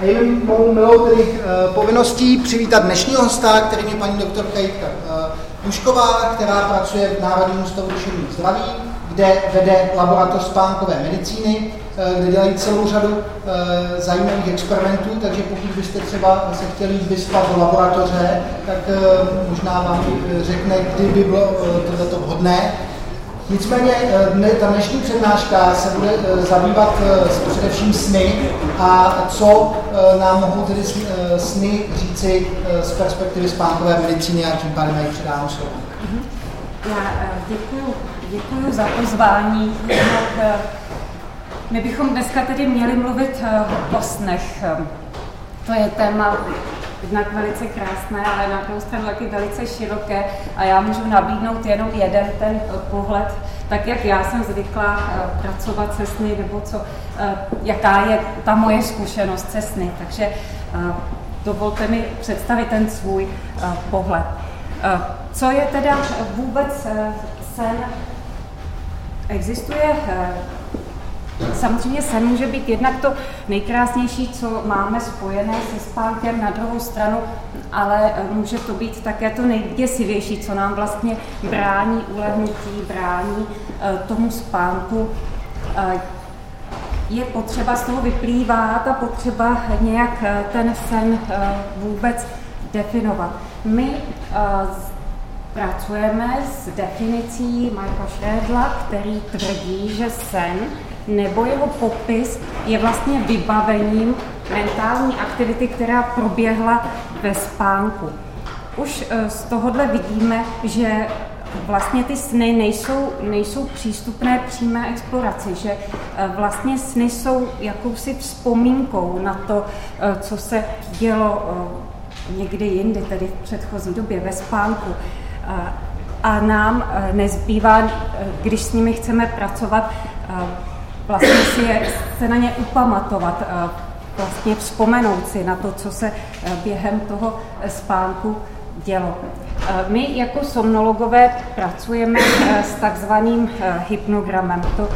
A je mou milou tedy uh, povinností přivítat dnešního hosta, kterým je paní doktorka Jitka uh, Jušková, která pracuje v Národním ústavu duševního zdraví, kde vede laboratoř spánkové medicíny, uh, kde dělají celou řadu zajímavých experimentů, takže pokud byste třeba se chtěli vyspat do laboratoře, tak možná vám řekne, kdy by bylo tohleto vhodné. Nicméně eh, ta dnešní přednáška se bude eh, zabývat eh, především sny a co nám mohou tedy sny říci z perspektivy spánkové medicíny a tím pádem jich předám slovo. Mhm. Já děkuji, děkuji za pozvání. My bychom dneska tedy měli mluvit o snech. To je téma jednak velice krásné, ale na druhou stranu taky velice široké a já můžu nabídnout jenom jeden ten pohled, tak jak já jsem zvyklá uh, pracovat se sny, nebo co, uh, jaká je ta moje zkušenost se sny. Takže dovolte mi představit ten svůj pohled. Co je teda vůbec sen? Existuje Samozřejmě sen může být jednak to nejkrásnější, co máme spojené se spánkem na druhou stranu, ale eh, může to být také to nejděsivější, co nám vlastně brání ulehnutí, brání eh, tomu spánku. Eh, je potřeba, z toho vyplývá ta potřeba nějak ten sen vůbec definovat. My pracujeme s definicí Michaela Schredla, který tvrdí, že sen nebo jeho popis je vlastně vybavením mentální aktivity, která proběhla ve spánku. Už eh, z tohohle vidíme, že vlastně ty sny nejsou, nejsou přístupné přímé exploraci, že eh, vlastně sny jsou jakousi vzpomínkou na to, eh, co se dělo někdy jindy, tedy v předchozí době ve spánku. A nám nezbývá, když s nimi chceme pracovat, vlastně si je, se na ně upamatovat, eh, vlastně vzpomenout si na to, co se eh, během toho eh, spánku dělo. My jako somnologové pracujeme s takzvaným hypnogramem. To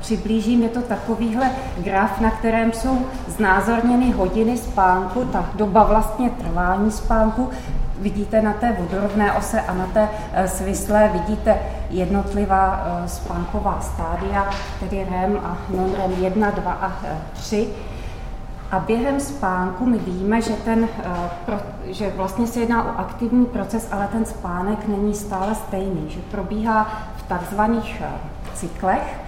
přiblížím, je to takovýhle graf, na kterém jsou znázorněny hodiny spánku, ta doba vlastně trvání spánku vidíte na té vodorovné ose a na té eh, svislé vidíte jednotlivá eh, spánková stádia, tedy REM a non-REM 1, 2 a 3. Eh, a během spánku my víme, že, ten, že vlastně se jedná o aktivní proces, ale ten spánek není stále stejný, že probíhá v takzvaných cyklech,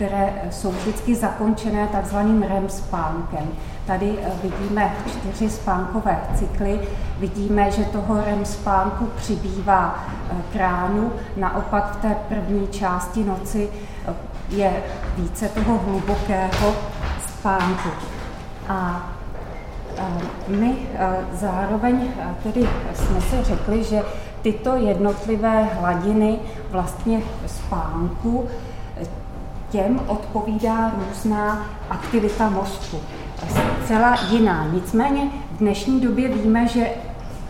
které jsou vždycky zakončené takzvaným REM spánkem. Tady eh, vidíme čtyři spánkové cykly, vidíme, že toho REM spánku přibývá eh, k ránu, naopak v té první části noci eh, je více toho hlubokého spánku. A my zároveň tedy jsme si řekli, že tyto jednotlivé hladiny vlastně spánku těm odpovídá různá aktivita mozku zcela jiná. Nicméně v dnešní době víme, že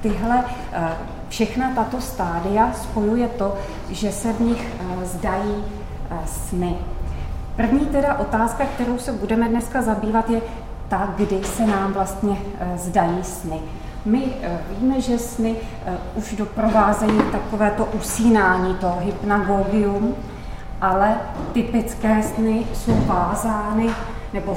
tyhle eh, všechna tato stádia spojuje to, že se v nich eh, zdají eh, sny. První teda otázka, kterou se budeme dneska zabývat, je ta, kdy se nám vlastně zdají sny. My víme, že sny už doprovázejí takovéto usínání, to hypnagogium, ale typické sny jsou vázány nebo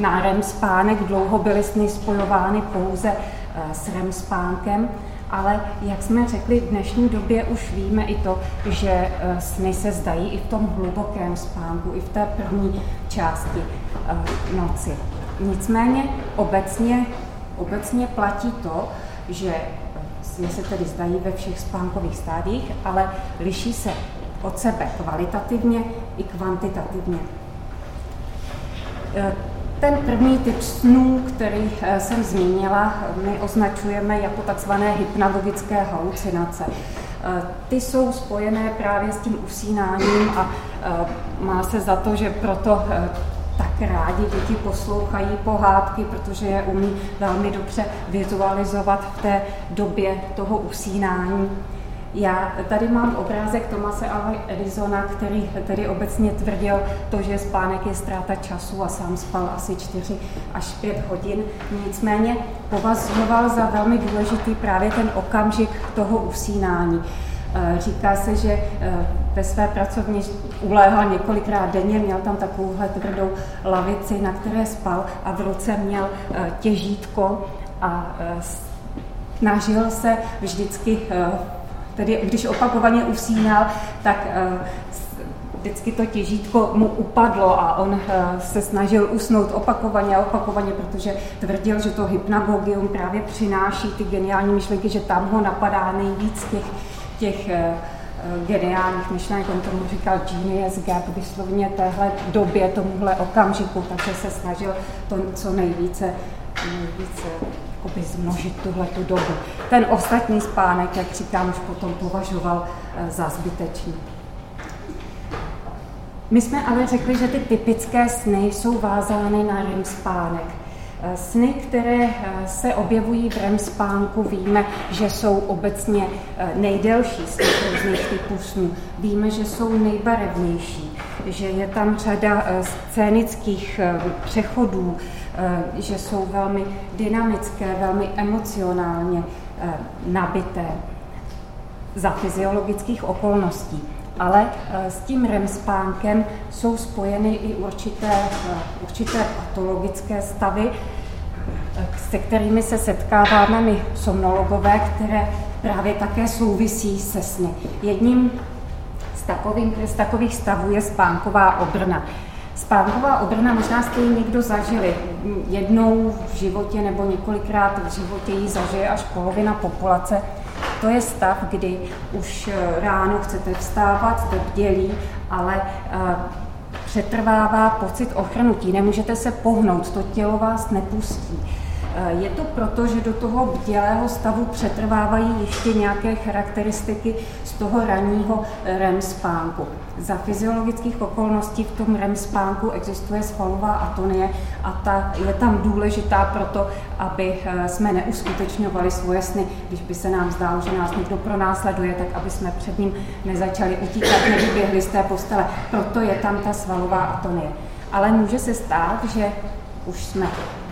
na REM spánek. Dlouho byly sny spojovány pouze eh, s REM spánkem, ale jak jsme řekli, v dnešní době už víme i to, že eh, sny se zdají i v tom hlubokém spánku, i v té první části eh, noci. Nicméně obecně, obecně platí to, že sny se tedy zdají ve všech spánkových stádiích, ale liší se od sebe kvalitativně i kvantitativně. Ten první typ snů, který eh, jsem zmínila, my označujeme jako takzvané hypnagogické halucinace. Eh, ty jsou spojené právě s tím usínáním a má se za to, že proto tak rádi děti poslouchají pohádky, protože je umí velmi dobře vizualizovat v té době toho usínání. Já tady mám obrázek Tomase Edisona, který tedy obecně tvrdil to, že spánek je ztráta času a sám spal asi 4 až 5 hodin. Nicméně považoval za velmi důležitý právě ten okamžik toho usínání. Eh, říká se, že eh, ve své pracovně uléhal několikrát denně, měl tam takovouhle tvrdou lavici, na které spal a v ruce měl eh, těžítko a snažil se vždycky, tedy když opakovaně usínal, tak vždycky to těžítko mu upadlo a on se snažil usnout opakovaně a opakovaně, protože tvrdil, že to hypnagogium právě přináší ty geniální myšlenky, že tam ho napadá nejvíc těch těch eh, eh, geniálních myšlenek, on tomu říkal genius gap, vyslovně téhle době, tomuhle okamžiku, takže se snažil to co nejvíce, jakoby zmnožit tuhle tu dobu. Ten ostatní spánek, jak říkám, už potom považoval eh, za zbytečný. My jsme ale řekli, že ty typické sny jsou vázány na REM spánek. Eh, sny, které eh, se objevují v REM spánku, víme, že jsou obecně nejdelší z těch různých typů snů. Víme, že jsou nejbarevnější, že je tam řada scénických přechodů, že jsou velmi dynamické, velmi emocionálně nabité za fyziologických okolností ale eh, s tím REM spánkem jsou spojeny i určité, eh, určité patologické stavy, eh, se kterými se setkáváme my somnologové, které právě také souvisí se sny. Jedním takovým, z takových stavů je spánková obrna. Spánková obrna možná jste ji někdo zažili. Jednou v životě nebo několikrát v životě ji zažije až polovina populace. To je stav, kdy už eh, ráno chcete vstávat, jste bdělí, ale eh, přetrvává pocit ochrnutí. Nemůžete se pohnout, to tělo vás nepustí. Eh, je to proto, že do toho bdělého stavu přetrvávají ještě nějaké charakteristiky z toho ranního REM spánku. Za fyziologických okolností v tom REM spánku existuje svalová atonie a ta je tam důležitá proto, aby eh, jsme neuskutečňovali svoje sny. Když by se nám zdálo, že nás někdo pronásleduje, tak aby jsme před ním nezačali utíkat, nevyběhli z té postele. Proto je tam ta svalová atonie. Ale může se stát, že už jsme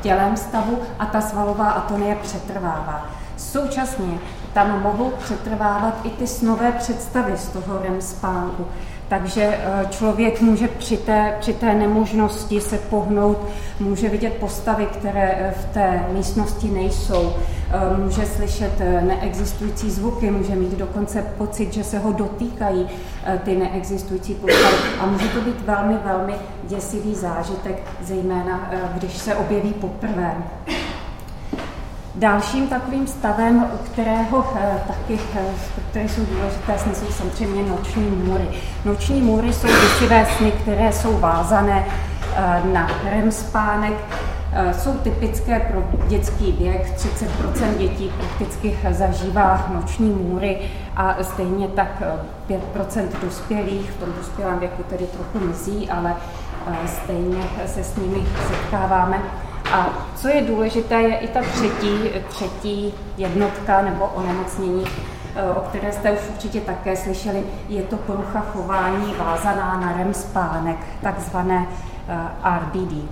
tělem stavu a ta svalová atonie přetrvává. Současně tam mohou přetrvávat i ty snové představy z toho REM spánku. Takže eh, člověk může při té, při té nemožnosti se pohnout, může vidět postavy, které eh, v té místnosti nejsou, eh, může slyšet neexistující zvuky, může mít dokonce pocit, že se ho dotýkají ty neexistující postavy. A může to být velmi, velmi děsivý zážitek, zejména když se objeví poprvé. Dalším takovým stavem, u kterého eh, taky, eh, které jsou důležité sny, jsou samozřejmě noční můry. Noční můry jsou děsivé sny, které jsou vázané eh, na REM spánek, jsou typické pro dětský věk. 30% dětí prakticky zažívá noční můry a stejně tak 5% dospělých, v tom dospělém věku tedy trochu mizí, ale stejně se s nimi setkáváme. A co je důležité, je i ta třetí, třetí jednotka nebo onemocnění, eh, o které jste už určitě také slyšeli, je to porucha chování vázaná na REM spánek, takzvané eh, RBD.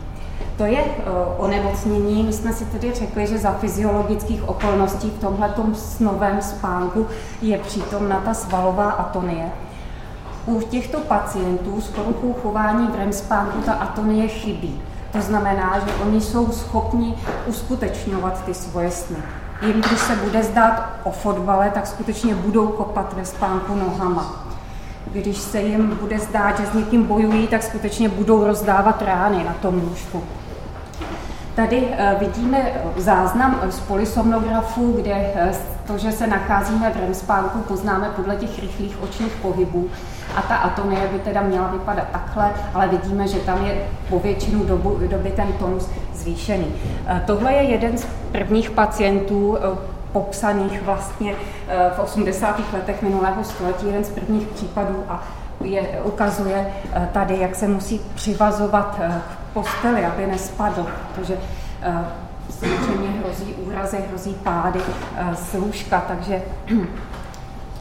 To je eh, onemocnění, my jsme si tedy řekli, že za fyziologických okolností v tomhle snovém spánku je přítomna ta svalová atonie. U těchto pacientů s poruchou chování v REM spánku ta atonie chybí. To znamená, že oni jsou schopni uskutečňovat ty svoje sny. Jim, když se bude zdát o fotbale, tak skutečně budou kopat ve spánku nohama. Když se jim bude zdát, že s někým bojují, tak skutečně budou rozdávat rány na tom lůžku. Tady eh, vidíme záznam z polisomnografu, kde eh, to, že se nacházíme v REM spánku, poznáme podle těch rychlých očních pohybů. A ta atonie by teda měla vypadat takhle, ale vidíme, že tam je po většinu dobu, doby ten tonus zvýšený. Eh, tohle je jeden z prvních pacientů, popsaných vlastně v 80. letech minulého století, jeden z prvních případů a je, ukazuje tady, jak se musí přivazovat k posteli, aby nespadl, protože samozřejmě hrozí úrazy, hrozí pády z lůžka, takže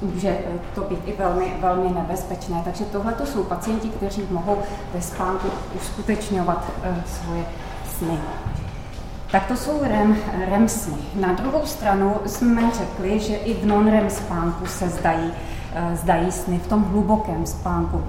může to být i velmi, velmi nebezpečné. Takže tohle to jsou pacienti, kteří mohou ve spánku uskutečňovat svoje sny. Tak to jsou REM, REM sny. Na druhou stranu jsme řekli, že i v non-REM spánku se zdají, zdají sny v tom hlubokém spánku.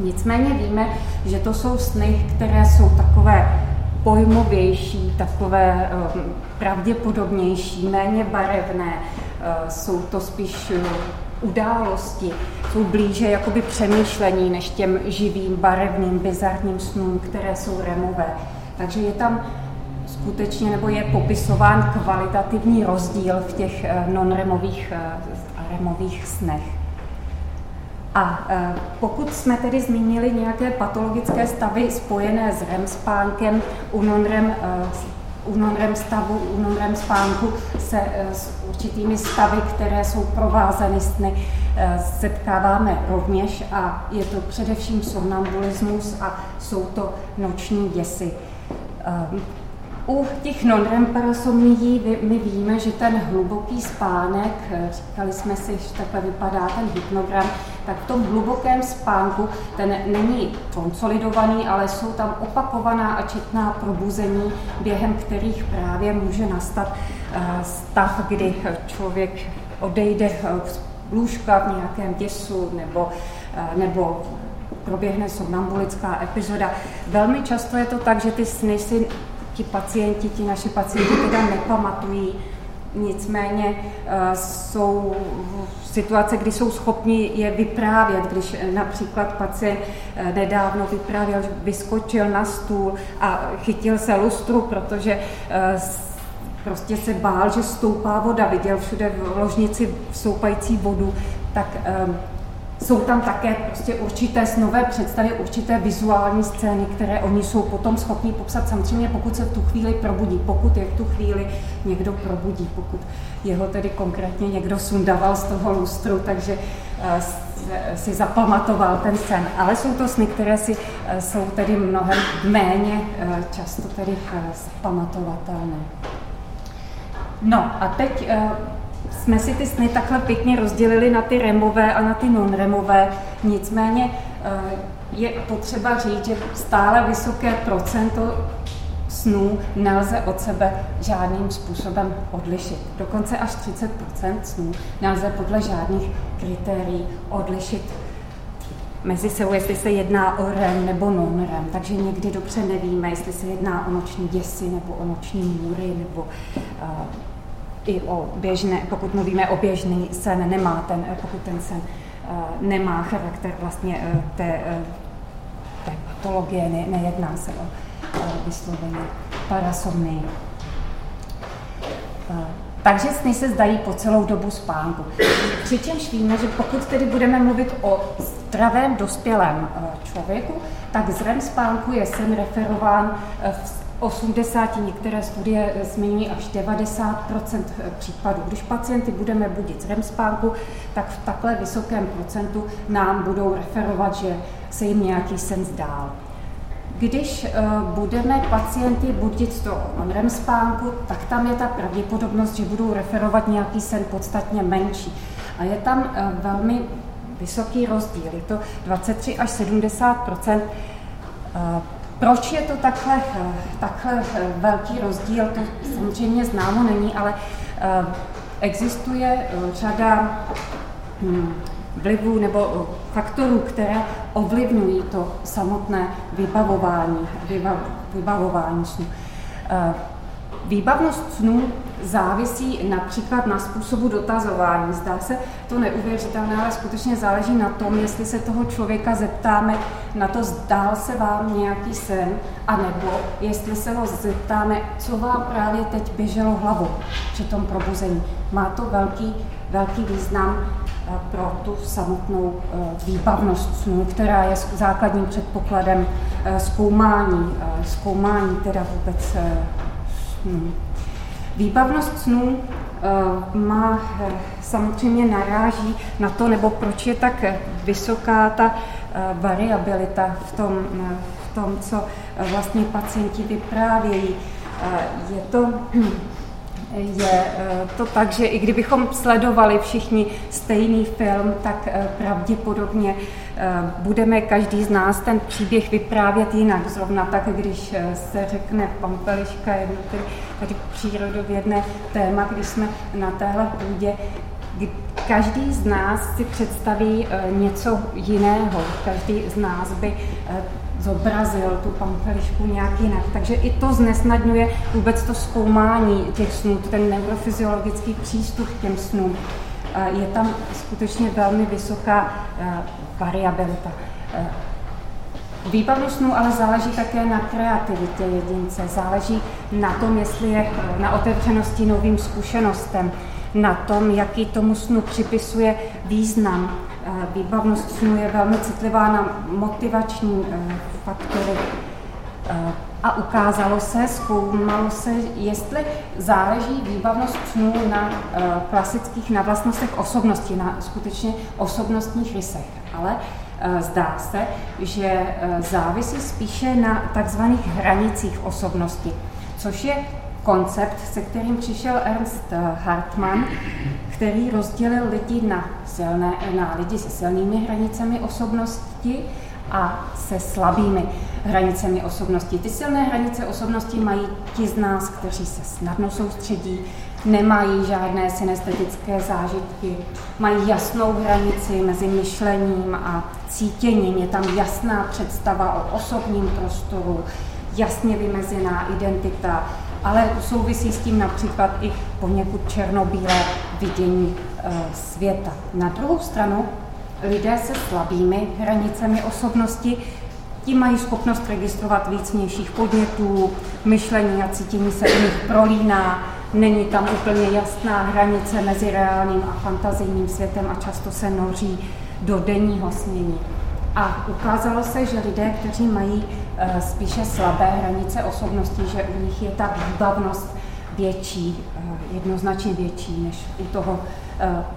Nicméně víme, že to jsou sny, které jsou takové pojmovější, takové um, pravděpodobnější, méně barevné, uh, jsou to spíš uh, události, jsou blíže jakoby přemýšlení než těm živým, barevným, bizarním snům, které jsou remové. Takže je tam skutečně, nebo je popisován kvalitativní rozdíl v těch non-remových a remových snech. A e, pokud jsme tedy zmínili nějaké patologické stavy spojené s REM spánkem, u non-REM, e, u non-REM stavu, u non-REM spánku se e, s určitými stavy, které jsou provázeny sny, setkáváme rovněž a je to především somnambulismus a jsou to noční děsy. U těch non-REM parasomnií my víme, že ten hluboký spánek, říkali jsme si, že takhle vypadá ten hypnogram, tak v tom hlubokém spánku ten není konsolidovaný, ale jsou tam opakovaná a četná probuzení, během kterých právě může nastat eh, stav, kdy člověk odejde z lůžka v nějakém děsu nebo, eh, nebo proběhne somnambulická epizoda. Velmi často je to tak, že ty sny si ti pacienti, ti naši pacienti teda nepamatují, nicméně uh, jsou situace, kdy jsou schopni je vyprávět, když například pacient uh, nedávno vyprávěl, že vyskočil na stůl a chytil se lustru, protože prostě se bál, že stoupá voda, viděl všude v ložnici stoupající vodu, tak jsou tam také prostě určité snové představy, určité vizuální scény, které oni jsou potom schopni popsat samozřejmě, pokud se v tu chvíli probudí, pokud je v tu chvíli někdo probudí, pokud jeho tedy konkrétně někdo sundaval z toho lustru, takže eh, si zapamatoval ten sen. Ale jsou to sny, které si eh, jsou tedy mnohem méně eh, často tedy pamatovatelné. No a teď jsme si ty sny takhle pěkně rozdělili na ty remové a na ty non-remové. Nicméně eh, je potřeba říct, že stále vysoké procento snů nelze od sebe žádným způsobem odlišit. Dokonce až 30% snů nelze podle žádných kritérií odlišit mezi sebou, jestli se jedná o REM nebo non-REM. Takže někdy dobře nevíme, jestli se jedná o noční děsy nebo o noční můry nebo uh, i o běžné, pokud mluvíme o běžný sen, nemá ten, pokud ten sen uh, nemá charakter vlastně uh, té, uh, té patologie, ne, nejedná se o vysloveně parasomnii. Takže sny se zdají po celou dobu spánku. Přičemž víme, že pokud tedy budeme mluvit o zdravém dospělém člověku, tak z REM spánku je sen referován v 80, některé studie zmiňují až 90% případů. Když pacienty budeme budit z REM spánku, tak v takhle vysokém procentu nám budou referovat, že se jim nějaký sen zdál. Když uh, budeme pacienty budit z toho REM spánku, tak tam je ta pravděpodobnost, že budou referovat nějaký sen podstatně menší. A je tam velmi vysoký rozdíl. Je to 23 až 70 uh, proč je to takhle, takhle velký rozdíl, to samozřejmě známo není, ale eh, existuje eh, řada hm, vlivů nebo faktorů, které ovlivňují to samotné vybavování, vybavování snu. Eh, výbavnost snu závisí například na způsobu dotazování. Zdá se to neuvěřitelné, ale skutečně záleží na tom, jestli se toho člověka zeptáme na to, zdál se vám nějaký sen, anebo jestli se ho zeptáme, co vám právě teď běželo hlavou při tom probuzení. Má to velký, velký význam eh, pro tu samotnou eh, výbavnost snu, která je základním předpokladem eh, zkoumání, zkoumání teda vůbec snu. Výbavnost snů eh, má eh, samozřejmě naráží na to, nebo proč je tak vysoká ta eh, variabilita v tom, v tom co vlastně pacienti vyprávějí. Je to, je to tak, že i kdybychom sledovali všichni stejný film, tak pravděpodobně budeme každý z nás ten příběh vyprávět jinak. Zrovna tak, když se řekne Pampeliška, jedno tady přírodovědné téma, když jsme na téhle půdě, každý z nás si představí něco jiného. Každý z nás by zobrazil tu pampelišku nějak jinak. Takže i to znesnadňuje vůbec to zkoumání těch snů, ten neurofyziologický přístup k těm snům. Je tam skutečně velmi vysoká eh, variabilita. Eh, výbavnost snů ale záleží také na kreativitě jedince, záleží na tom, jestli je eh, na otevřenosti novým zkušenostem, na tom, jaký tomu snu připisuje význam. Výbavnost snu je velmi citlivá na motivační faktory. Eh, a ukázalo se, zkoumalo se, jestli záleží výbavnost snů na eh, klasických, na vlastnostech osobnosti, na skutečně osobnostních rysech. Ale eh, zdá se, že závisí spíše na takzvaných hranicích osobnosti, což je koncept, se kterým přišel Ernst Hartmann, který rozdělil lidi na, silné, na lidi se silnými hranicemi osobnosti a se slabými hranicemi osobnosti. Ty silné hranice osobnosti mají ti z nás, kteří se snadno soustředí, nemají žádné synestetické zážitky, mají jasnou hranici mezi myšlením a cítěním. Je tam jasná představa o osobním prostoru, jasně vymezená identita, ale souvisí s tím například i poněkud černobílé vidění e, světa. Na druhou stranu lidé se slabými hranicemi osobnosti ti mají schopnost registrovat víc vnějších podnětů, myšlení a cítění se u nich prolíná, není tam úplně jasná hranice mezi reálným a fantazijním světem a často se noří do denního snění. A ukázalo se, že lidé, kteří mají uh, spíše slabé hranice osobnosti, že u nich je ta výbavnost větší, uh, jednoznačně větší než u toho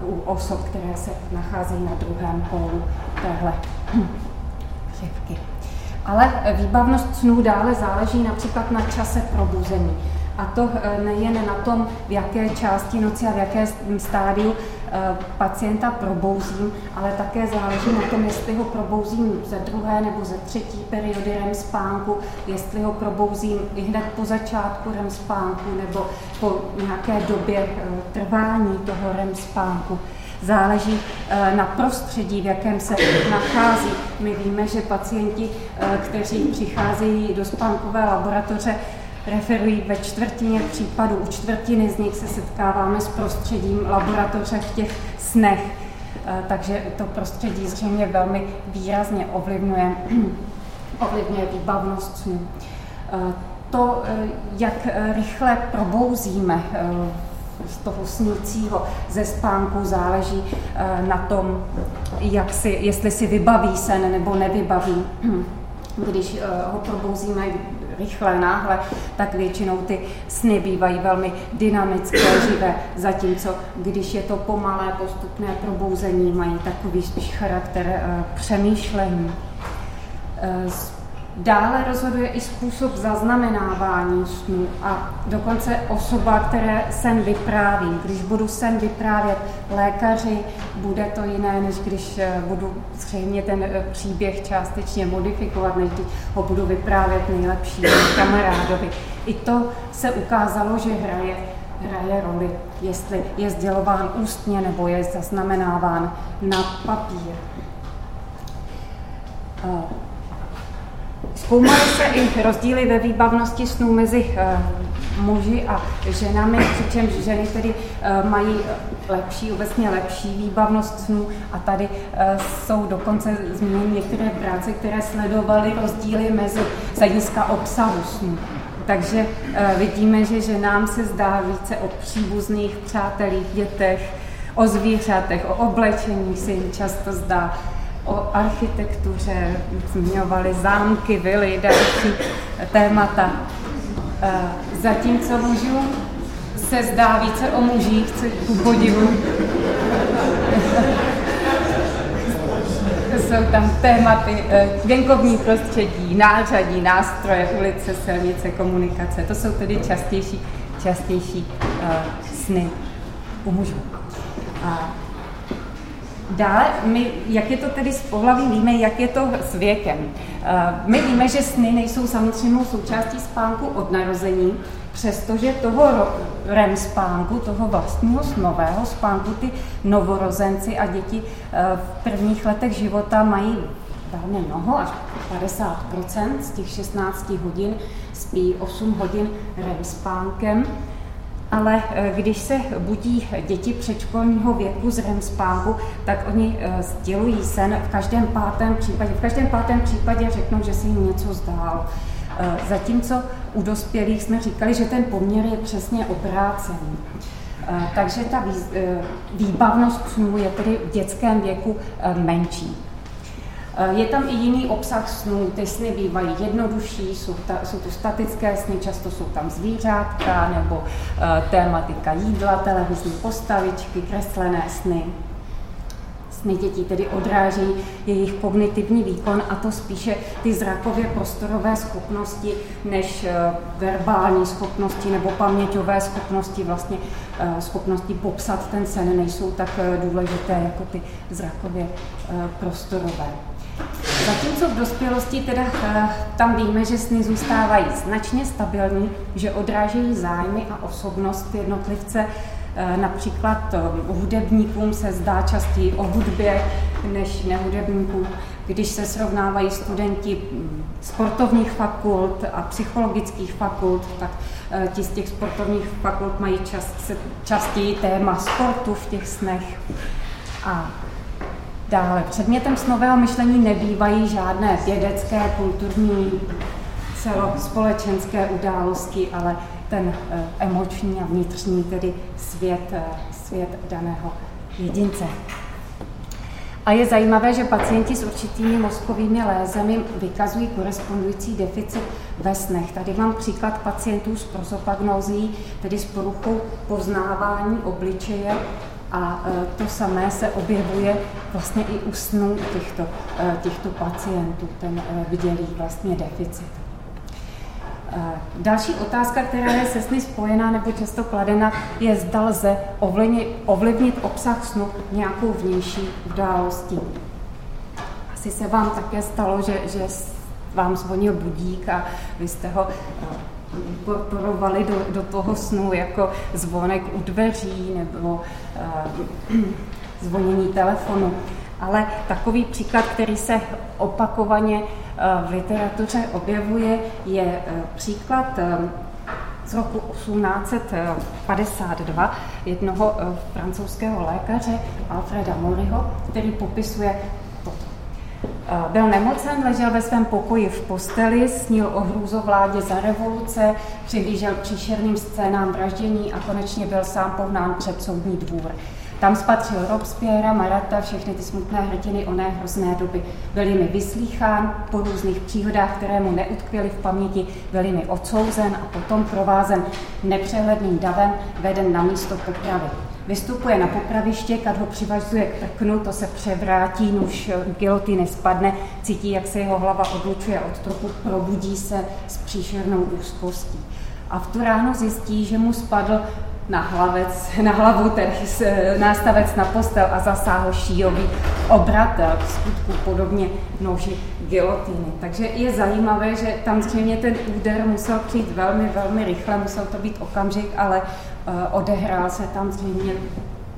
uh, u osob, které se nacházejí na druhém pólu téhle řevky. Ale výbavnost snů dále záleží například na čase probuzení. A to eh, nejen na tom, v jaké části noci a v jaké stádiu eh, pacienta probouzím, ale také záleží na tom, jestli ho probouzím ze druhé nebo ze třetí periody REM spánku, jestli ho probouzím i hned po začátku REM spánku nebo po nějaké době eh, trvání toho REM spánku záleží eh, na prostředí, v jakém se nachází. My víme, že pacienti, eh, kteří přicházejí do spánkové laboratoře, referují ve čtvrtině případů. U čtvrtiny z nich se setkáváme s prostředím laboratoře v těch snech. Eh, takže to prostředí zřejmě velmi výrazně ovlivňuje, ovlivňuje výbavnost snů. To, jak rychle probouzíme z toho snícího ze spánku záleží eh, na tom, jak si, jestli si vybaví sen nebo nevybaví. Když eh, ho probouzíme rychle, náhle, tak většinou ty sny bývají velmi dynamické, živé, zatímco když je to pomalé, postupné probouzení, mají takový spíš charakter eh, přemýšlení. Dále rozhoduje i způsob zaznamenávání snů a dokonce osoba, které sen vypráví. Když budu sen vyprávět lékaři, bude to jiné, než když eh, budu zřejmě ten eh, příběh částečně modifikovat, než když ho budu vyprávět nejlepší kamarádovi. I to se ukázalo, že hraje hraje roli, jestli je sdělován ústně nebo je zaznamenáván na papír. Eh, Zkoumaly se i rozdíly ve výbavnosti snů mezi uh, muži a ženami, přičemž ženy tedy uh, mají lepší, obecně lepší výbavnost snů a tady uh, jsou dokonce zmíněny některé práce, které sledovaly rozdíly mezi z obsahu snů. Takže vidíme, že ženám se zdá více o příbuzných, přátelích, dětech, o zvířatech, o oblečení se jim často zdá o architektuře, zmiňovali zámky, vily, další témata. E, zatímco mužů se zdá více o mužích, ku podivu. Jsou tam tématy e, venkovní prostředí, nářadí, nástroje, ulice, silnice, komunikace. To jsou tedy častější častější sny u mužů. A Dále, my, jak je to tedy s pohlaví, víme, jak je to s věkem. My víme, že sny nejsou samozřejmě součástí spánku od narození, přestože toho REM spánku, toho vlastního snového spánku, ty novorozenci a děti v prvních letech života mají velmi mnoho, až 50% z těch 16 hodin spí 8 hodin REM spánkem. Ale eh, když se budí děti předškolního věku z REM spánku, tak oni eh, sdělují sen v každém pátém případě. V každém pátém případě řeknou, že se jim něco zdálo. Eh, zatímco u dospělých jsme říkali, že ten poměr je přesně obrácený. Takže ta výbavnost snů je tedy v dětském věku menší. Eh, je tam i jiný obsah snů, ty sny bývají jednodušší, jsou, ta, jsou to statické sny, často jsou tam zvířátka nebo uh, tématika jídla, televizní postavičky, kreslené sny. Sny dětí tedy odrážejí jejich kognitivní výkon a to spíše ty zrakově prostorové schopnosti než uh, verbální schopnosti nebo paměťové schopnosti, vlastně uh, schopnosti popsat ten sen nejsou tak důležité jako ty zrakově prostorové. Zatímco v dospělosti teda eh, tam víme, že sny zůstávají značně stabilní, že odrážejí zájmy a osobnost jednotlivce. Eh, například eh, hudebníkům se zdá častěji o hudbě než nehudebníkům. Když se srovnávají studenti hm, sportovních fakult a psychologických fakult, tak ti z těch sportovních fakult mají čas, častěji téma sportu v těch snech. A Dále předmětem snového myšlení nebývají žádné vědecké, kulturní, celospolečenské události, ale ten eh, emoční a vnitřní, tedy svět, eh, svět daného jedince. A je zajímavé, že pacienti s určitými mozkovými lézemi vykazují korespondující deficit ve snech. Tady mám příklad pacientů s prosopagnózí, tedy s poruchou poznávání obličeje a e, to samé se objevuje vlastně i u snů těchto, e, těchto pacientů, ten e, vidělý vlastně deficit. Další otázka, která je se sny spojená nebo často kladena, je zda lze ovlivnit, ovlivnit obsah snu nějakou vnější událostí. Asi se vám také stalo, že, že vám zvonil budík a vy jste ho inkorporovali do, do toho snu jako zvonek u dveří nebo uh, zvonění telefonu. Ale takový příklad, který se opakovaně uh, v literatuře objevuje, je uh, příklad z roku 1852 jednoho francouzského lékaře Alfreda Moriho, který popisuje Eh, byl nemocen, ležel ve svém pokoji v posteli, snil o hrůzovládě za revoluce, přihlížel příšerným scénám vraždění a konečně byl sám pohnán před soudní dvůr. Tam spatřil Robespierre, Marata, všechny ty smutné hrdiny oné hrozné doby. Byl mi vyslýchán po různých příhodách, které mu neutkvěly v paměti, byl mi odsouzen a potom provázen nepřehledným davem veden na místo popravy. Vystupuje na popraviště, kad ho přivazuje k prknu, to se převrátí, nuž gilotiny spadne, cítí, jak se jeho hlava odlučuje od trochu, probudí se s příšernou úzkostí. A v tu ráno zjistí, že mu spadl na, hlavec, na hlavu tedy nástavec na postel a zasáhl šíjový obratel, v skutku podobně noži gilotiny. Takže je zajímavé, že tam zřejmě ten úder musel přijít velmi, velmi rychle, musel to být okamžik, ale odehrál se tam zřejmě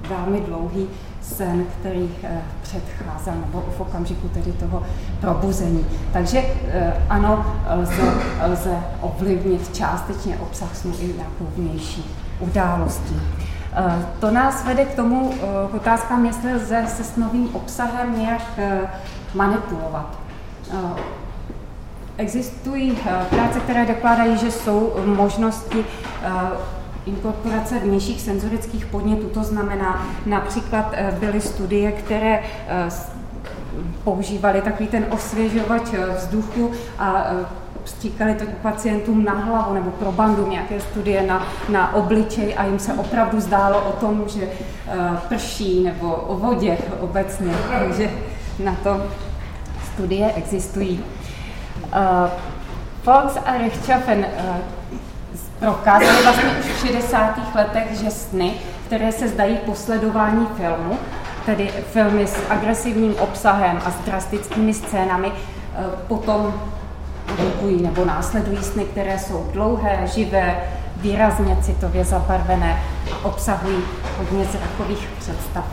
velmi dlouhý sen, který uh, předcházel, nebo v okamžiku tedy toho probuzení. Takže uh, ano, lze, lze ovlivnit částečně obsah snu i nějakou vnější událostí. Eh, to nás vede k tomu, eh, k otázkám, jestli lze se s novým obsahem nějak eh, manipulovat. Existují práce, které dokládají, že jsou možnosti inkorporace vnějších senzorických podnětů. To znamená, například byly studie, které používali takový ten osvěžovač vzduchu a stříkali to pacientům na hlavu nebo pro bandu nějaké studie na, na obličej a jim se opravdu zdálo o tom, že prší nebo o vodě obecně. Takže na to studie existují. Fox a uh, prokázali vlastně už v 60. letech, že sny, které se zdají posledování filmu, tedy filmy s agresivním obsahem a s drastickými scénami, eh, potom produkují nebo následují sny, které jsou dlouhé, živé, výrazně citově zabarvené, obsahují hodně zrakových představ.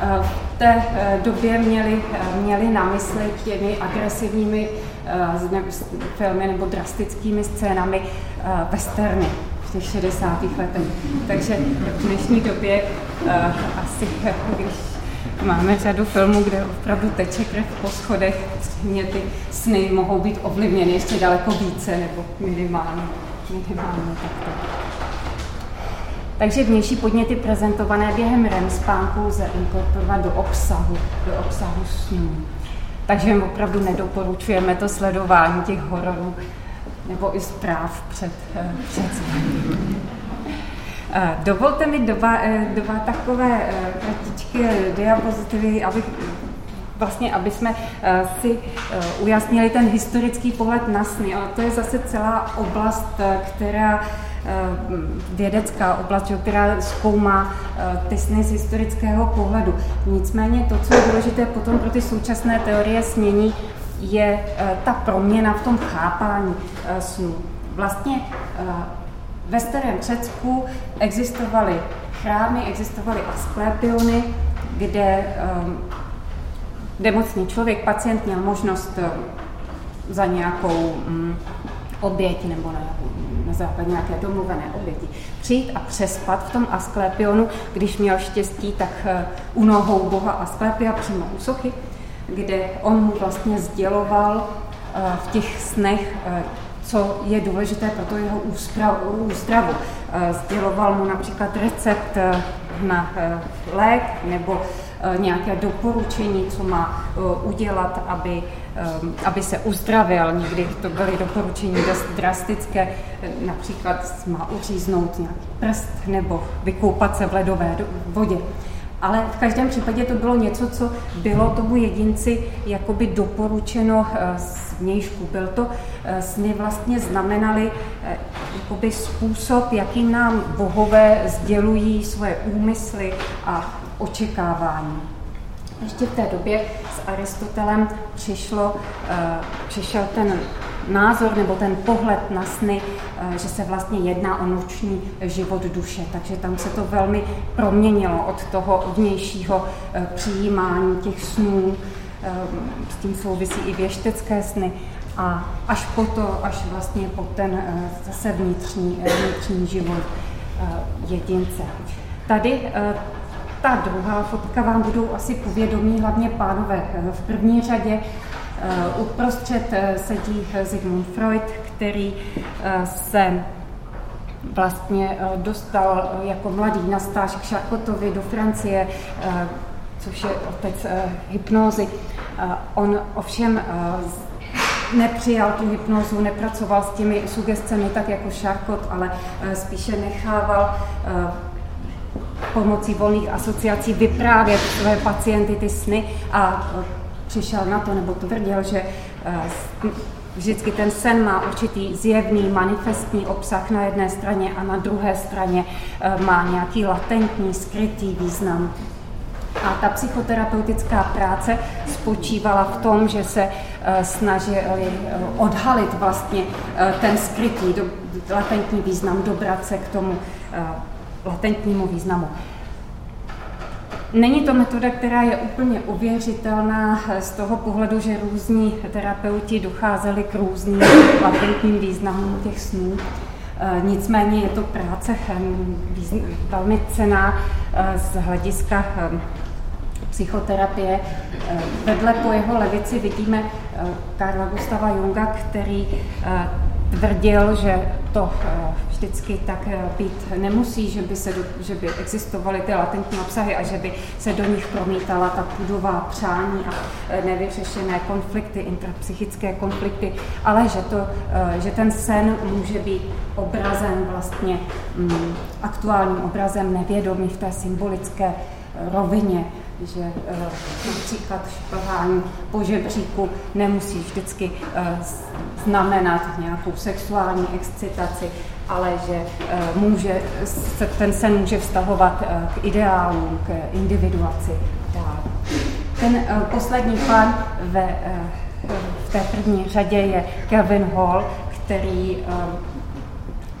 Eh, v té eh, době měli, měli na mysli těmi agresivními filmy nebo drastickými scénami westerny v těch 60. letech. Takže v dnešní době asi, když Máme řadu filmů, kde opravdu teče krev po schodech. Mě ty sny mohou být ovlivněny ještě daleko více nebo minimálně. minimálně takto. Takže vnější podněty prezentované během REM spánku lze inkorporovat do obsahu, do obsahu snů. Takže opravdu nedoporučujeme to sledování těch hororů nebo i zpráv před, eh, před Eh, dovolte mi dva, eh, dva takové kratičké diapozitivy, abych vlastně, aby jsme si ujasnili ten historický pohled na sny. Ale to je zase celá oblast, která vědecká oblast, která zkoumá ty sny z historického pohledu. Nicméně to, co je důležité potom pro ty současné teorie snění, je ta proměna v tom chápání snů. Vlastně ve starém Řecku existovaly chrámy, existovaly asklepiony, kde nemocný člověk, pacient měl možnost za nějakou um, oběť nebo na, na základě nějaké domluvené oběti přijít a přespat v tom Asklepionu, když měl štěstí, tak uh, u nohou boha Asklepia přímo u sochy, kde on mu vlastně sděloval uh, v těch snech uh, co je důležité pro to jeho ústravu. Eh, sděloval mu například recept eh, na eh, lék nebo nějaké doporučení, co má udělat, aby, aby se uzdravil. Někdy to byly doporučení dost drastické, například má uříznout nějaký prst nebo vykoupat se v ledové vodě ale v každém případě to bylo něco, co bylo tomu jedinci jakoby doporučeno eh, z vnějšku. Byl to, eh, sny vlastně znamenaly eh, jakoby způsob, jakým nám bohové sdělují svoje úmysly a očekávání. Ještě v té době s Aristotelem přišlo, přišel ten názor nebo ten pohled na sny, eh, že se vlastně jedná o noční život duše. Takže tam se to velmi proměnilo od toho vnějšího eh, přijímání těch snů. Eh, s tím souvisí i věštecké sny. A až po to, až vlastně po ten zase vnitřní, vnitřní život jedince. Tady ta druhá fotka vám budou asi povědomí, hlavně pánové v první řadě, Eh, uprostřed eh, sedí Sigmund Freud, který eh, se vlastně dostal jako mladý na stáž k Charcotovi do Francie, což je otec hypnózy. On ovšem nepřijal tu hypnozu, nepracoval s těmi sugescemi tak jako Charcot, ale spíše nechával pomocí volných asociací vyprávět své pacienty ty sny a přišel na to, nebo tvrdil, že eh, vždycky ten sen má určitý zjevný, manifestní obsah na jedné straně a na druhé straně eh, má nějaký latentní, skrytý význam. A ta psychoterapeutická práce spočívala v tom, že se snažili odhalit vlastně ten skrytý, latentní význam, dobrat se k tomu latentnímu významu. Není to metoda, která je úplně uvěřitelná z toho pohledu, že různí terapeuti docházeli k různým latentním významům těch snů. E, nicméně je to práce velmi cená e, z hlediska e, psychoterapie. Vedle po jeho levici vidíme Karla Gustava Junga, který tvrdil, že to eh, vždycky tak eh, být nemusí, že by, se, že by existovaly ty latentní obsahy a že by se do nich promítala ta půdová přání a eh, nevyřešené konflikty, intrapsychické konflikty, ale že, to, že ten sen může být obrazem vlastně mm, aktuálním obrazem nevědomí v té symbolické rovině, že uh, například šplhání po žebříku nemusí vždycky uh, znamenat nějakou sexuální excitaci. ale že může, ten sen může vztahovat k ideálům, k individuaci. Ten poslední pán ve, v té první řadě je Kevin Hall, který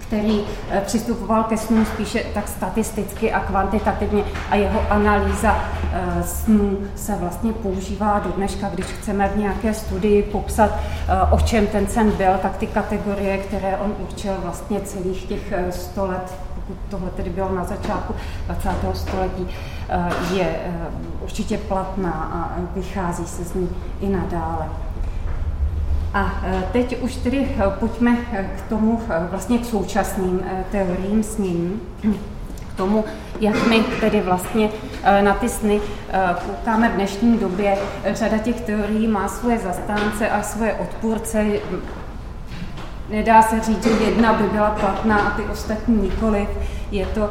který eh, přistupoval ke snům spíše tak statisticky a kvantitativně a jeho analýza eh, snů se vlastně používá do dneška, když chceme v nějaké studii popsat, eh, o čem ten sen byl, tak ty kategorie, které on určil vlastně celých těch 100 let, pokud tohle tedy bylo na začátku 20. století, je určitě platná a vychází se z ní i nadále. A e, teď už tedy e, pojďme e, k tomu vlastně k současným teoriím snění, k tomu, jak my tedy vlastně na ty sny koukáme v dnešní době. Řada těch teorií má svoje zastánce a svoje odpůrce. Nedá se říct, že jedna by byla platná a ty ostatní nikoliv. Je to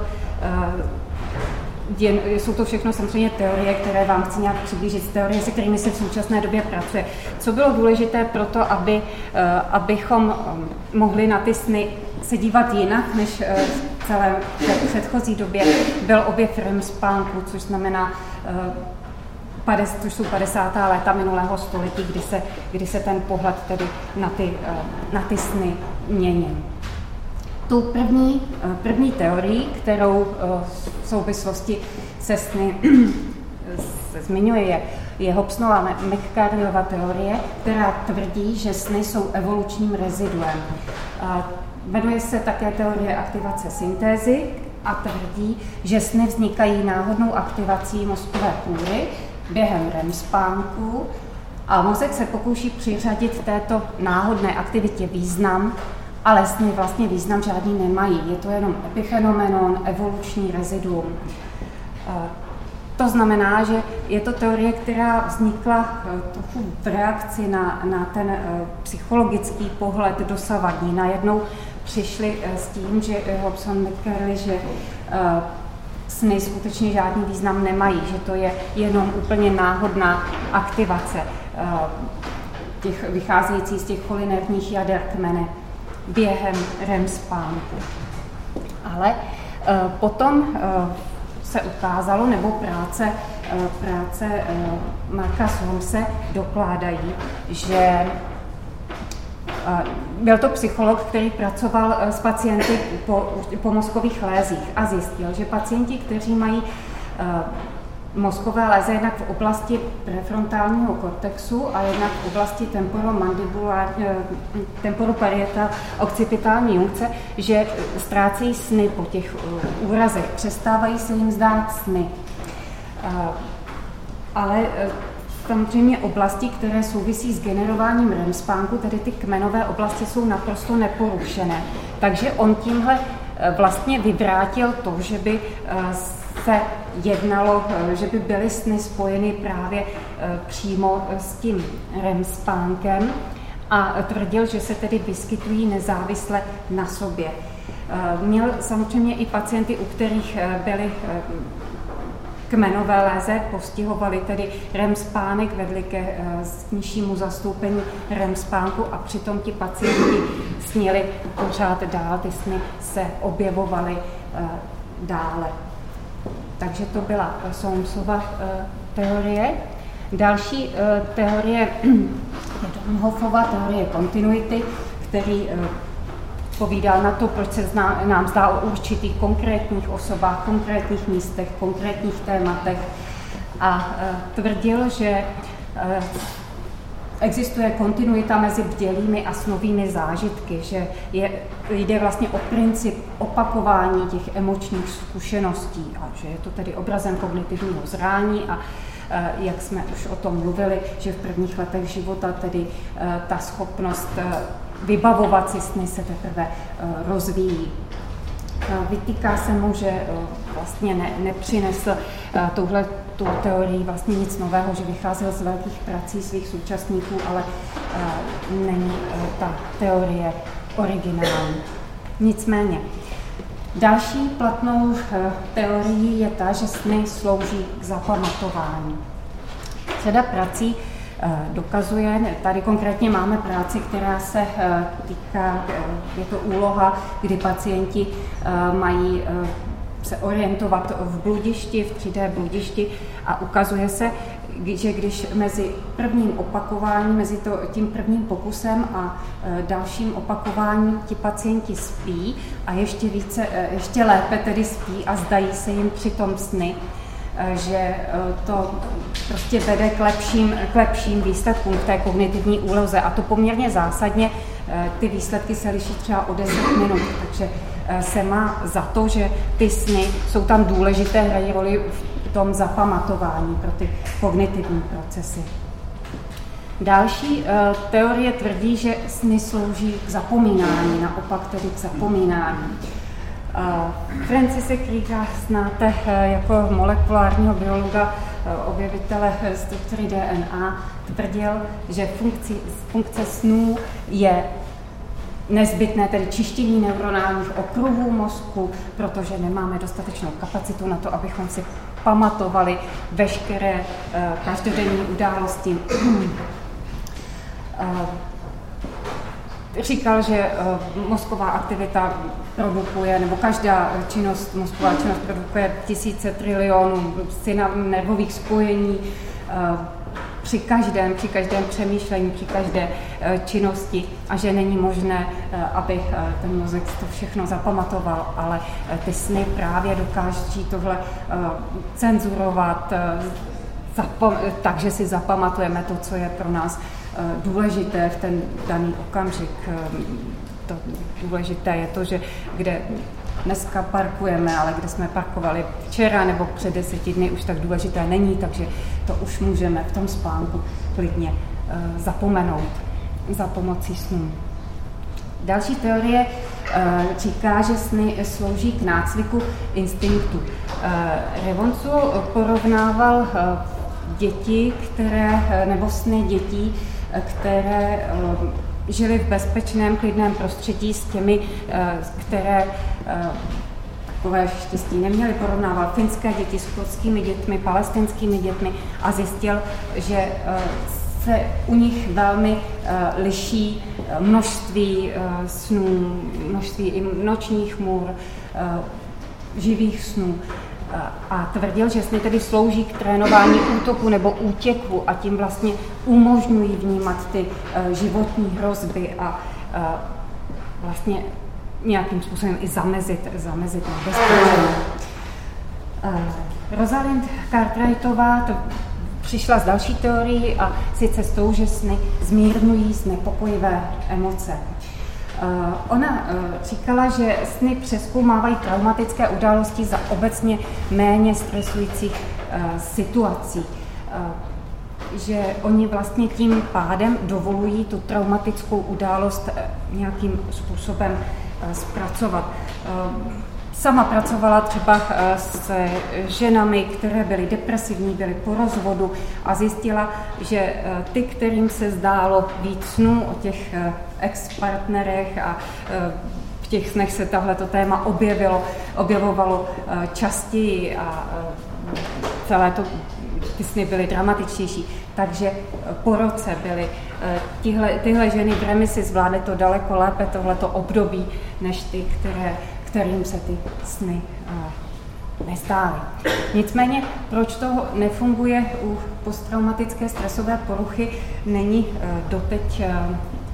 jen, jsou to všechno samozřejmě teorie, které vám chci nějak přiblížit, teorie, se kterými se v současné době pracuje. Co bylo důležité pro to, aby, uh, abychom um, mohli na ty sny se dívat jinak než uh, v celé předchozí době, byl objev REM spánku, což znamená uh, což jsou 50. léta minulého století, kdy se, kdy se ten pohled tedy na ty, na ty sny měnil. Tu první, eh, první teorii, kterou eh, v souvislosti se sny se zmiňuje, je, je Hobsonova McCarthyova teorie, která tvrdí, že sny jsou evolučním reziduem. Jmenuje se také teorie aktivace syntézy a tvrdí, že sny vznikají náhodnou aktivací mozkové kůry během REM spánku a mozek se pokouší přiřadit této náhodné aktivitě význam ale sny vlastně význam žádný nemají. Je to jenom epifenomenon, evoluční reziduum. To znamená, že je to teorie, která vznikla e, trochu v reakci na, na ten e, psychologický pohled dosavadní. Najednou přišli s tím, že Hobson McCarley, že sny skutečně žádný význam nemají, že to je jenom úplně náhodná aktivace těch vycházející z těch cholinervních jader kmene během REM spánku. Ale eh, potom eh, se ukázalo, nebo práce, eh, práce Marka Solmse dokládají, že byl to psycholog, který pracoval s pacienty po, po mozkových lézích a zjistil, že pacienti, kteří mají mozkové léze jednak v oblasti prefrontálního kortexu a jednak v oblasti eh, temporoparieta occipitální junkce, že ztrácejí sny po těch eh, úrazech, přestávají se jim zdát sny. Eh, ale samozřejmě oblasti, které souvisí s generováním REM spánku, tedy ty kmenové oblasti, jsou naprosto neporušené. Takže on tímhle vlastně vyvrátil to, že by se jednalo, eh, že by byly sny spojeny právě eh, přímo s tím REM spánkem a tvrdil, že se tedy vyskytují nezávisle na sobě. Eh, měl samozřejmě i pacienty, u kterých byly kmenové léze postihovaly tedy REM spánek, vedly ke nižšímu zastoupení REM spánku a přitom ti pacienti sněli pořád dál, ty sny se objevovaly dále. Takže to byla Solmsova eh, teorie. Další eh, teorie je Domhoffova teorie kontinuity, který eh, povídal na to, proč se zná, nám zdá o určitých konkrétních osobách, konkrétních místech, konkrétních tématech a tvrdil, že existuje kontinuita mezi bdělými a snovými zážitky, že je, jde vlastně o princip opakování těch emočních zkušeností a že je to tedy obrazem kognitivního zrání a e, jak jsme už o tom mluvili, že v prvních letech života tedy e, ta schopnost e, vybavovat si sny se teprve rozvíjí. Vytýká se mu, že vlastně ne, nepřinesl touhle tu teorii vlastně nic nového, že vycházel z velkých prací svých současníků, ale není ta teorie originální. Nicméně, další platnou teorií je ta, že sny slouží k zapamatování. Řada prací dokazuje. Tady konkrétně máme práci, která se týká, je to úloha, kdy pacienti mají se orientovat v bludišti, v 3D bludišti a ukazuje se, že když mezi prvním opakováním, mezi to, tím prvním pokusem a dalším opakováním ti pacienti spí a ještě, více, ještě lépe tedy spí a zdají se jim přitom sny, že to prostě vede k lepším, k lepším výsledkům v té kognitivní úloze a to poměrně zásadně. Ty výsledky se liší třeba o 10 minut, takže se má za to, že ty sny jsou tam důležité, hrají roli v tom zapamatování pro ty kognitivní procesy. Další teorie tvrdí, že sny slouží k zapomínání, naopak tedy k zapomínání. Francise Kriega znáte uh, jako molekulárního biologa, uh, objevitele struktury DNA, tvrdil, že funkci, funkce snů je nezbytné tedy čištění neuronálních okruhů mozku, protože nemáme dostatečnou kapacitu na to, abychom si pamatovali veškeré uh, každodenní události. říkal, že uh, mozková aktivita produkuje, nebo každá činnost, mozková činnost produkuje tisíce trilionů nervových spojení, uh, při každém, při každém přemýšlení, při každé eh, činnosti. A že není možné, eh, aby eh, ten mozek to všechno zapamatoval, ale ty sny právě dokáží tohle cenzurovat, takže si zapamatujeme to, co je pro nás důležité v ten daný okamžik. To důležité je to, že kde dneska parkujeme, ale kde jsme parkovali včera nebo před deseti dny, už tak důležité není, takže to už můžeme v tom spánku klidně uh, zapomenout za pomocí snů. Další teorie říká, že sny slouží k nácviku instinktu. Revoncu porovnával děti, které, nebo sny dětí, které žili v bezpečném, klidném prostředí s těmi, které takové štěstí neměli. Porovnával finské děti s kurdskými dětmi, palestinskými dětmi a zjistil, že eh, se u nich velmi eh, liší eh, množství snů, množství i nočních můr, živých snů a tvrdil, že sny tedy slouží k trénování útoku nebo útěku a tím vlastně umožňují vnímat ty životní hrozby a vlastně nějakým způsobem i zamezit, zamezit nebezpečí. Uh, Rosalind Cartwrightová to přišla s další teorií a sice s tou, že sny zmírňují znepokojivé emoce. Uh, ona uh, říkala, že sny přeskoumávají traumatické události za obecně méně stresujících uh, situací že oni vlastně tím pádem dovolují tu traumatickou událost nějakým způsobem Eh, zpracovat. Eh, sama pracovala třeba eh, s ženami, které byly depresivní, byly po rozvodu a zjistila, že ty, kterým se zdálo víc snů o těch ex-partnerech a v těch snech se tohleto téma objevilo, objevovalo častěji a celé to ty sny byly dramatičtější. Takže po roce byly tyhle, tyhle ženy v remisi zvládly to daleko lépe, tohleto období, než ty, které, kterým se ty sny nestály. Nicméně, proč to nefunguje u posttraumatické stresové poruchy, není doteď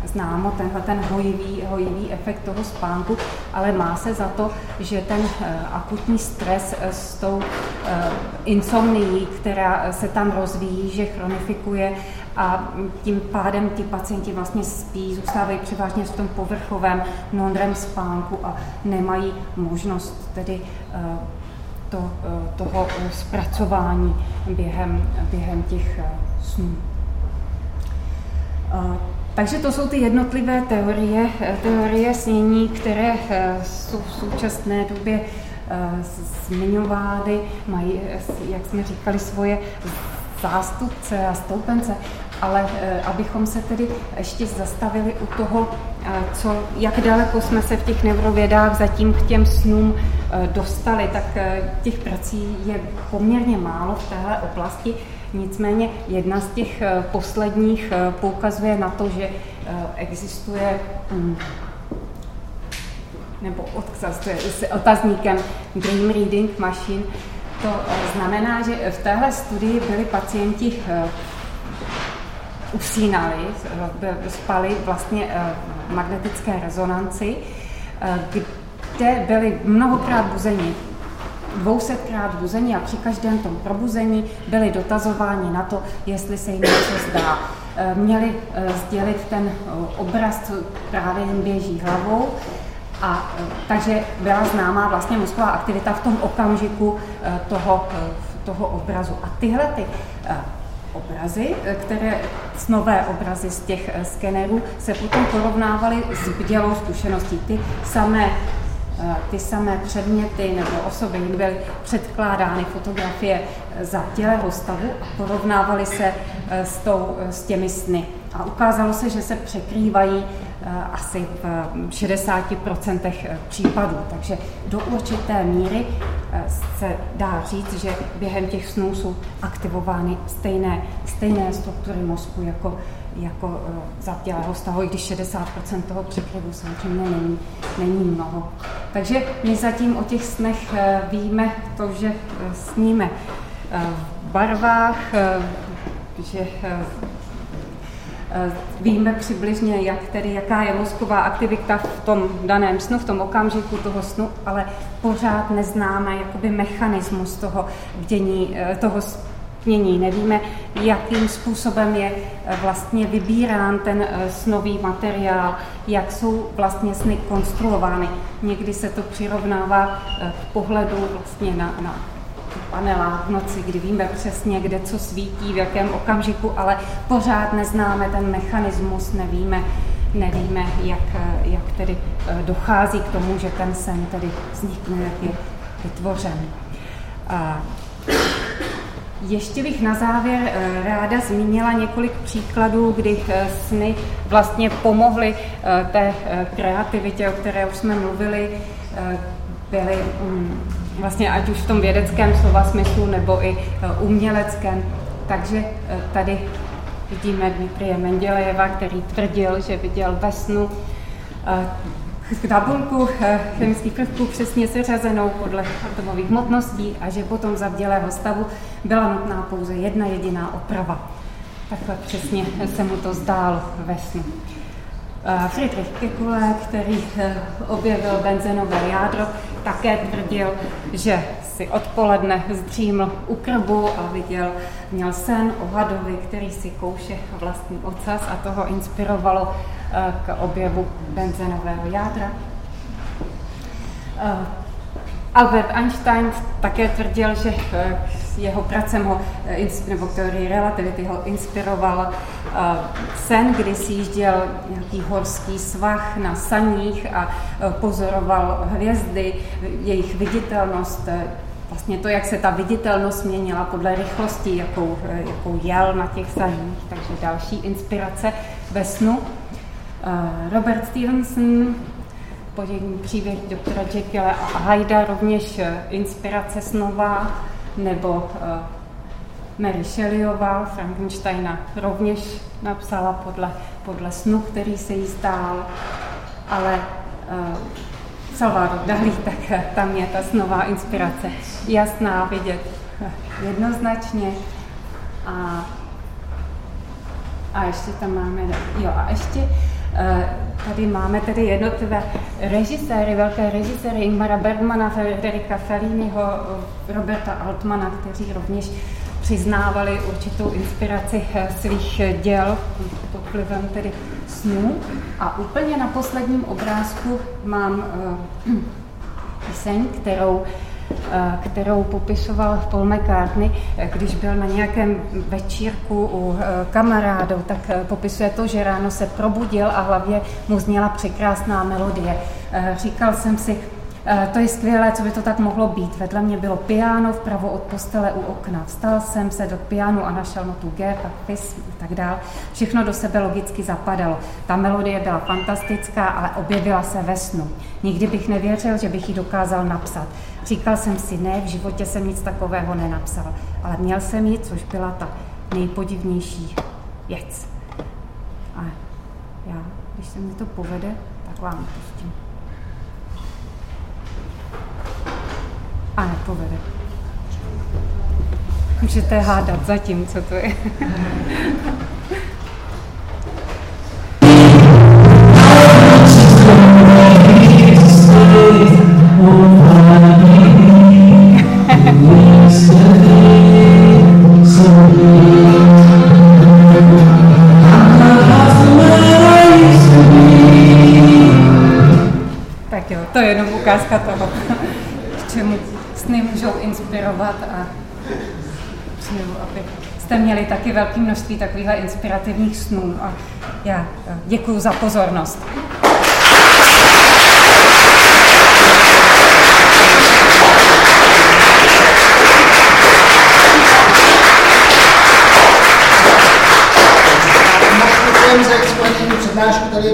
známo, tenhle ten hojivý, hojivý efekt toho spánku, ale má se za to, že ten e, akutní stres s tou insomnií, která se tam rozvíjí, že chronifikuje a tím pádem ti pacienti vlastně spí, zůstávají převážně v tom povrchovém non-REM spánku a nemají možnost tedy eh, to, eh, toho zpracování během, během těch eh, snů. Takže to jsou ty jednotlivé teorie, teorie snění, které jsou v současné době zmiňovány, mají, jak jsme říkali, svoje zástupce a stoupence, ale eh, abychom se tedy ještě zastavili u toho, eh, co, jak daleko jsme se v těch neurovědách zatím k těm snům eh, dostali, tak těch prací je poměrně málo v téhle oblasti. Nicméně jedna z těch posledních poukazuje na to, že existuje hm, nebo odkaz, to je s otazníkem Dream Reading Machine. To znamená, že v téhle studii byli pacienti usínali, spali vlastně magnetické rezonanci, kde byli mnohokrát buzeni, dvousetkrát buzení a při každém tom probuzení byli dotazováni na to, jestli se jim něco zdá. Měli sdělit ten obraz, co právě jim běží hlavou, a takže byla známá vlastně mozková aktivita v tom okamžiku toho, toho obrazu. A tyhle ty obrazy, které, nové obrazy z těch eh, skenerů, se potom porovnávaly s bdělou zkušeností. Ty samé eh, ty samé předměty nebo osoby byly předkládány fotografie eh, za tělého stavu a porovnávaly se s, tou, s těmi sny. A ukázalo se, že se překrývají asi v 60% případů. Takže do určité míry se dá říct, že během těch snů jsou aktivovány stejné, stejné struktury mozku jako, jako za tělého stavu, i když 60% toho překryvu samozřejmě není, není mnoho. Takže my zatím o těch snech víme to, že sníme v barvách, že víme přibližně, jak tedy, jaká je mozková aktivita v tom daném snu, v tom okamžiku toho snu, ale pořád neznáme jakoby mechanismus toho dění, toho snění. Nevíme, jakým způsobem je eh, vlastně vybírán ten snový materiál, jak jsou vlastně sny konstruovány. Někdy se to přirovnává k pohledu vlastně na, na panelách v noci, kdy víme přesně, kde co svítí, v jakém okamžiku, ale pořád neznáme ten mechanismus, nevíme, nevíme, jak, jak tedy eh, dochází k tomu, že ten sen tedy vznikne, jak je vytvořen. A ještě bych na závěr eh, ráda zmínila několik příkladů, kdy eh, sny vlastně pomohly té kreativitě, o které už jsme mluvili, byly mm, vlastně ať už v tom vědeckém slova smyslu nebo i uměleckém. Takže tady vidíme Dmitrije Mendělejeva, který tvrdil, že viděl ve snu tabulku chemických prvků přesně seřazenou podle atomových hmotností a že potom za vdělého stavu byla nutná pouze jedna jediná oprava. Takhle přesně se mu to zdálo ve snu. Friedrich Kekule, který objevil benzenové jádro, také tvrdil, že si odpoledne zdříml u krbu a viděl, měl sen o hadovi, který si kouše vlastní ocas a toho inspirovalo eh, k objevu benzenového jádra. Albert Einstein také tvrdil, že eh, jeho pracem ho, eh, nebo teorii relativity ho inspiroval eh, sen, kdy si jížděl nějaký horský svah na saních a pozoroval hvězdy, jejich viditelnost, vlastně to, jak se ta viditelnost měnila podle rychlosti, jakou, jakou jel na těch saních, takže další inspirace ve snu. Robert Stevenson podění příběh doktora Jekylla a Hyda, rovněž eh, inspirace snová, nebo uh, Mary Shelleyová, Frankensteina, rovněž napsala podle, podle snu, který se jí stál, ale uh, Salvador Dalí, tak tam je ta snová inspirace jasná, vidět jednoznačně. A, a ještě tam máme, jo, a ještě Eh, tady máme tedy jednotlivé režiséry, velké režiséry Ingmara Bergmana, Frederika Felliniho, Roberta Altmana, kteří rovněž přiznávali určitou inspiraci eh, svých děl pod vlivem tedy snů. A úplně na posledním obrázku mám píseň, kterou Eh, kterou popisoval Paul McCartney, eh, když byl na nějakém večírku u eh, kamarádů, tak popisuje to, že ráno se probudil a hlavně mu zněla překrásná melodie. Říkal jsem si, to je skvělé, co by to tak mohlo být. Vedle mě bylo piano, vpravo od postele u okna. Vstal jsem se do pianu a našel notu G, pak fis a tak dál. Všechno do sebe logicky zapadalo. Ta melodie byla fantastická, ale objevila se ve snu. Nikdy bych nevěřil, že bych ji dokázal napsat Říkal jsem si, ne, v životě jsem nic takového nenapsal, ale měl jsem ji, což byla ta nejpodivnější věc. A já, když se mi to povede, tak vám pustím. A nepovede. Můžete hádat zatím, co to je. Tak ukázka toho, k čemu sny můžou inspirovat a přeju, aby jste měli taky velké množství takovýchhle inspirativních snů. A já děkuji za pozornost. Děkujeme za exponentní přednášku, tady je